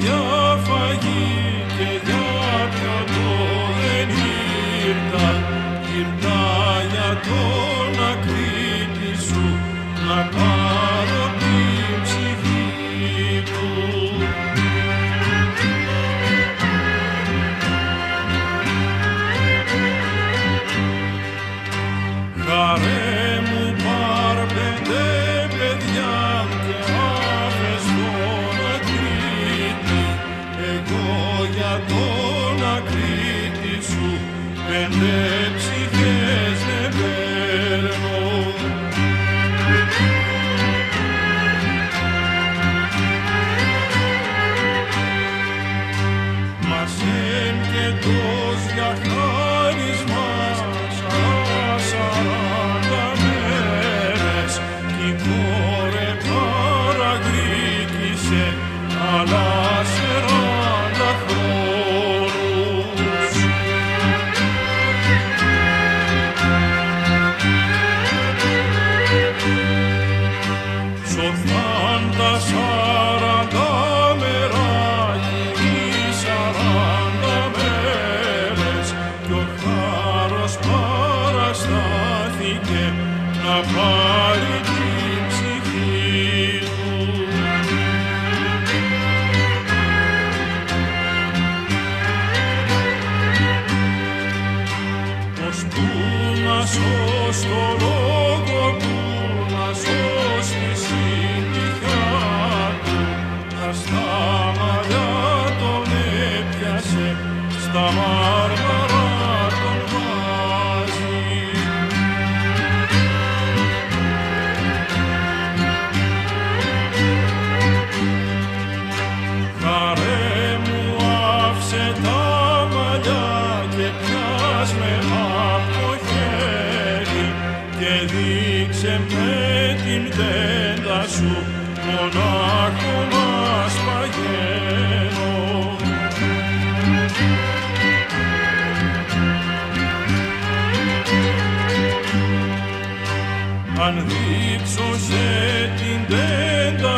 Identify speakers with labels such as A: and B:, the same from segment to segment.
A: για φαγή και για πιάτο δεν ήρθαν, ήρθαν για το εν και τος για χάρις μας σαράντα μέρες μας ως λόγο με την τέντα σου μονάχο μας παγαίνω. Αν δείξω σε την τέντα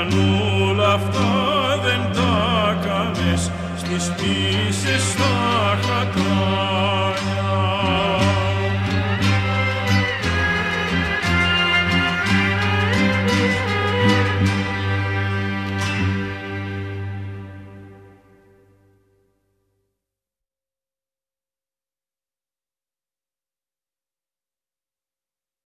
A: πανούλα αυτό.